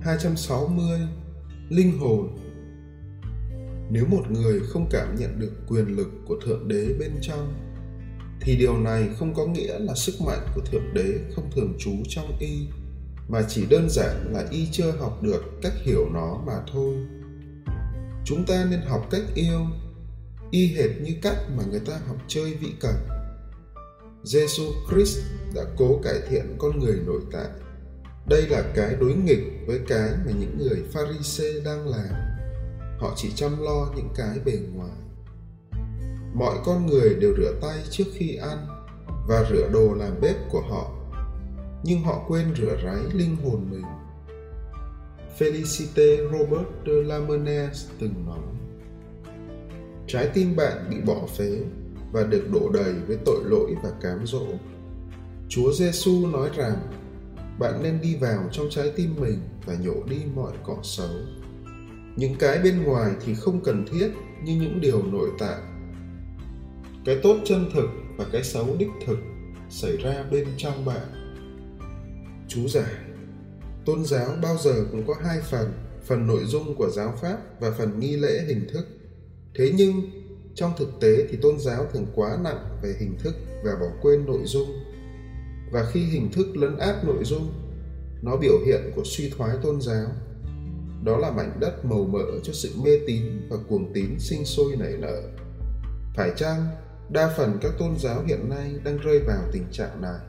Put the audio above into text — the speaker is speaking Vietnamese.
260 Linh hồn Nếu một người không cảm nhận được quyền lực của Thượng Đế bên trong, thì điều này không có nghĩa là sức mạnh của Thượng Đế không thường trú trong y, mà chỉ đơn giản là y chưa học được cách hiểu nó mà thôi. Chúng ta nên học cách yêu, y hệt như cách mà người ta học chơi vị cẩn. Giêsu Christ đã cố cải thiện con người nội tại đây là cái đối nghịch với cái mà những người pharisee đang làm. Họ chỉ chăm lo những cái bề ngoài. Mọi con người đều rửa tay trước khi ăn và rửa đồ làm bếp của họ, nhưng họ quên rửa ráy linh hồn mình. Felicite Robert de Lamennais từng nói, Trái tim bạn bị bỏ phế và được đổ đầy với tội lỗi và cám dỗ. Chúa Giêsu nói rằng bạn nên đi vào trong trái tim mình và nhổ đi mọi cỏ xấu. Những cái bên ngoài thì không cần thiết như những điều nội tại cái tốt chân thực và cái xấu đích thực xảy ra bên trong bạn. Chú giải tôn giáo bao giờ cũng có hai phần phần nội dung của giáo pháp và phần nghi lễ hình thức. Thế nhưng, trong thực tế thì tôn giáo thường quá nặng về hình thức và bỏ quên nội dung và khi hình thức lấn át nội dung, nó biểu hiện của suy thoái tôn giáo. Đó là mảnh đất màu mỡ cho sự mê tín và cuồng tín sinh sôi nảy nở. Phải chăng đa phần các tôn giáo hiện nay đang rơi vào tình trạng này?